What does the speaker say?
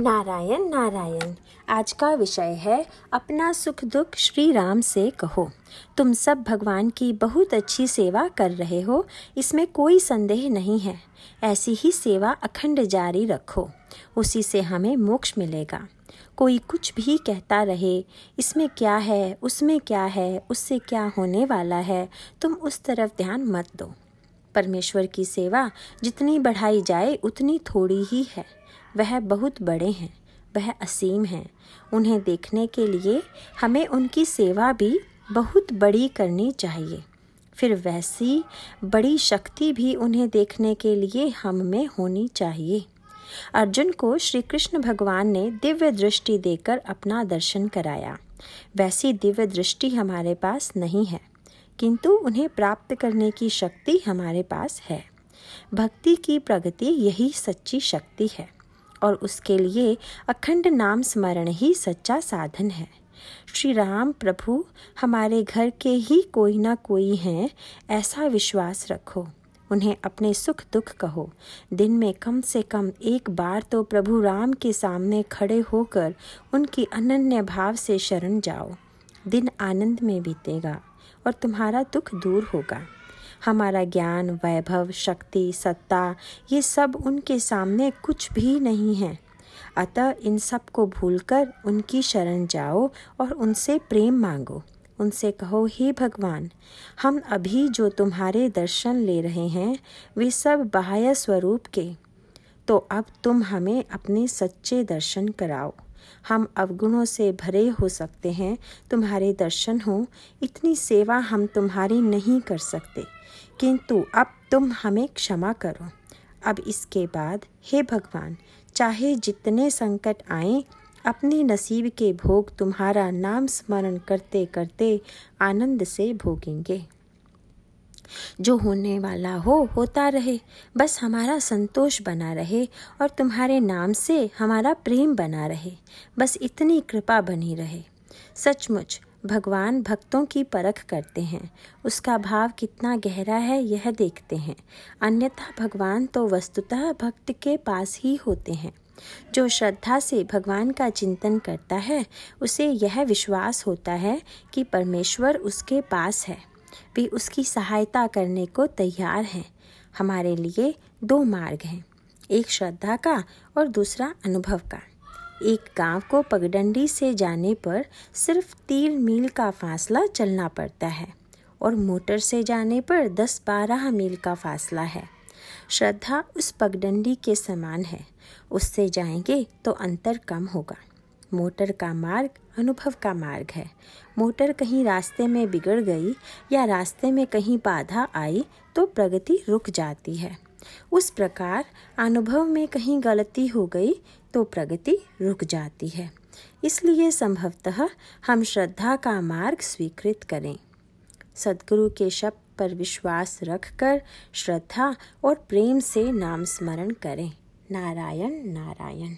नारायण नारायण, आज का विषय है, अपना सुख दुख श्री राम से कहो। तुम सब भगवान की बहुत अच्छी सेवा कर रहे हो, इसमें कोई संदेह नहीं है। ऐसी ही सेवा अखंड जारी रखो, उसी से हमें मोक्ष मिलेगा। कोई कुछ भी कहता रहे, इसमें क्या है, उसमें क्या है, उससे क्या होने वाला है, तुम उस तरफ़ ध्यान मत दो। परमेश्वर की सेवा जितनी बढ़ाई जाए, उतनी थोड़ी ही है। वह बहुत बड़े हैं, वह असीम हैं। उन्हें देखने के लिए हमें उनकी सेवा भी बहुत बड़ी करनी चाहिए। फिर वैसी बड़ी शक्ति भी उन्हें देखने के लिए हम में होनी चाहिए। अर्जुन को श्री कृष्ण भगवान ने दिव्य दृष्टि देकर अपना दर्शन कराया। वैसी दिव्य दृष्टि हमारे पास नहीं है, किंतु उन्हें प्राप्त करने की शक्ति हमारे पास है। भक्ति की प्रगति यही सच्ची शक्ति है। और उसके लिए अखंड नाम स्मरण ही सच्चा साधन है। श्री राम प्रभु, हमारे घर के ही कोई ना कोई हैं, ऐसा विश्वास रखो। उन्हें अपने सुख दुख कहो। दिन में कम से कम एक बार तो प्रभु राम के सामने खड़े होकर उनकी अनन्य भाव से शरण जाओ। दिन आनंद में बीतेगा और तुम्हारा दुख दूर होगा। हमारा ज्ञान, वैभव, शक्ति, सत्ता, ये सब उनके सामने कुछ भी नहीं है। अतः इन सबको भूलकर उनकी शरण जाओ और उनसे प्रेम मांगो। उनसे कहो, हे भगवान, हम अभी जो तुम्हारे दर्शन ले रहे हैं, वे सब बाह्य स्वरूप के। तो अब तुम हमें अपने सच्चे दर्शन कराओ। हम अवगुणों से भरे हो सकते हैं, तुम्हारे दर्शन हो। इतनी सेवा हम तुम्हारी नहीं कर सकते, किंतु अब तुम हमें क्षमा करो। अब इसके बाद, हे भगवान, चाहे जितने संकट आए, अपने नसीब के भोग तुम्हारा नाम स्मरण करते करते आनंद से भोगेंगे। जो होने वाला हो, होता रहे। बस हमारा संतोष बना रहे और तुम्हारे नाम से हमारा प्रेम बना रहे। बस इतनी कृपा बनी रहे। सचमुच, भगवान भक्तों की परख करते हैं। उसका भाव कितना गहरा है, यह देखते हैं। अन्यथा भगवान तो वस्तुतः भक्त के पास ही होते हैं। जो श्रद्धा से भगवान का चिंतन करता है, उसे यह विश्वास होता है कि परमेश्वर उसके पास है। वे उसकी सहायता करने को तैयार हैं। हमारे लिए दो मार्ग हैं, एक श्रद्धा का और दूसरा अनुभव का। एक गाँव को पगडंडी से जाने पर सिर्फ़ तीन मील का फासला चलना पड़ता है और मोटर से जाने पर दस बारह मील का फासला है। श्रद्धा उस पगडंडी के समान है, उससे जाएँगे तो अंतर कम होगा। मोटर का मार्ग, अनुभव का मार्ग है। मोटर कहीं रास्ते में बिगड़ गई या रास्ते में कहीं बाधा आई तो प्रगति रुक जाती है। उस प्रकार अनुभव में कहीं गलती हो गई तो प्रगति रुक जाती है। इसलिए संभवतः हम श्रद्धा का मार्ग स्वीकृत करें। सदगुरु के शब्द पर विश्वास रखकर श्रद्धा और प्रेम से नाम स्मरण करें। नारायण नारायण।